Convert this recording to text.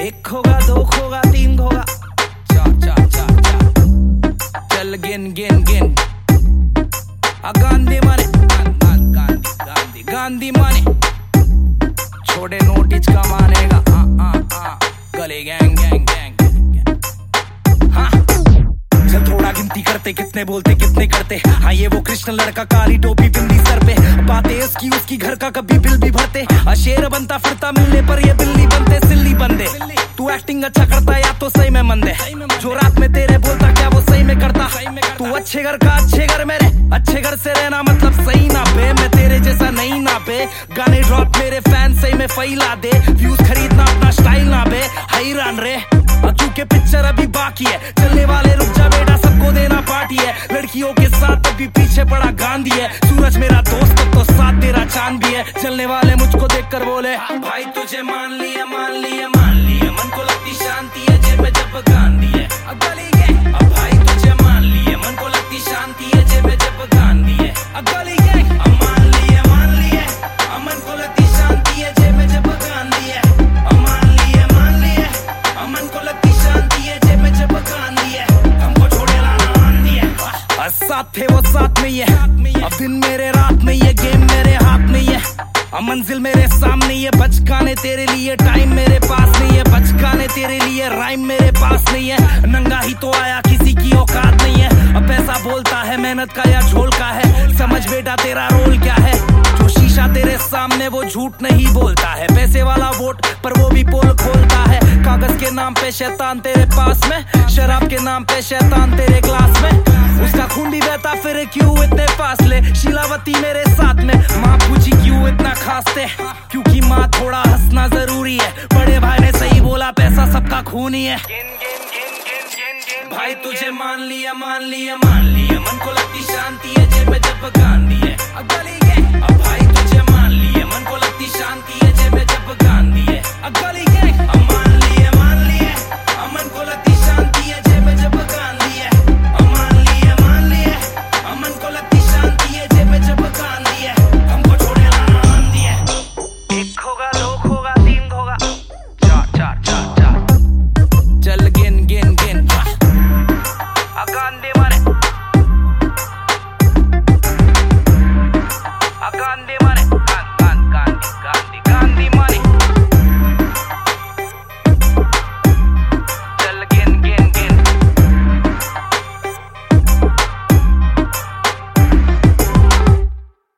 एक होगा, दो होगा, तीन होगा। चार चार चार चार चल, गिन गिन गिन। गांधी माने। गांधी गांधी गांधी माने। छोटे नोटिस का मानेगा। आ आ आ। गले गैंग गैंग। करते कितने बोलते, कितने करते। हाँ ये वो कृष्ण लड़का काली टोपी बिंदी सर पे। बातें इसकी उसकी, घर का कभी बिल भी भरते। शेर बनता, फिरता, मिलने पर ये बिल्ली बनते, सिल्ली बंदे। तू एक्टिंग अच्छा करता, या तो सही में मंदे। जो रात में तेरे बोलता, क्या वो सही में करता? तू अच्छे घर का, अच्छे घर मेरे। अच्छे घर से रहना मतलब सही ना बे। मैं तेरे जैसा नहीं ना बे। गाने ड्रॉप मेरे फ़ैन सही में फैला दे। व्यूज़ खरीदना, अपना स्टाइल ना बे। हैरान रे। क्योंकि पिक्चर अभी बाकी है। चलने वाले लड़कियों के साथ अभी पीछे पड़ा गांधी है। सूरज मेरा दोस्त तो साथ तेरा चाँद भी है। चलने वाले मुझको देख कर बोले, भाई तुझे मान लिया मान लिया मान लिया। मन को लगती शांति है, जेब जब गांधी है। अब साथ थे वो साथ में ये। अब दिन मेरे, रात में ये। गेम मेरे हाथ में ये। अब मंजिल मेरे सामने ये। बचकाने तेरे लिए टाइम मेरे पास नहीं है बचकाने तेरे लिए राइम मेरे पास नहीं है नंगा ही तो आया, किसी की औकात नहीं है। अब पैसा बोलता है, मेहनत का या झोल का है। समझ बेटा, तेरा रोल क्या है? जो शीशा तेरे सामने, वो झूठ नहीं बोलता है। पैसे कागज़ के नाम पे शैतान तेरे पास में, शराब के नाम पे शैतान तेरे ग्लास में। उसका भी बहता फिर क्यों इतने फासले? शीलावती मेरे साथ में, माँ पूछी क्यों इतना खास थे क्योंकि माँ थोड़ा हंसना ज़रूरी है। बड़े भाई ने सही बोला, पैसा सबका खून ही है। भाई तुझे मान लिया मान लिया मान लिया। मन को लगती शांति है, जेब जब गांधी है। अब भाई तुझे मान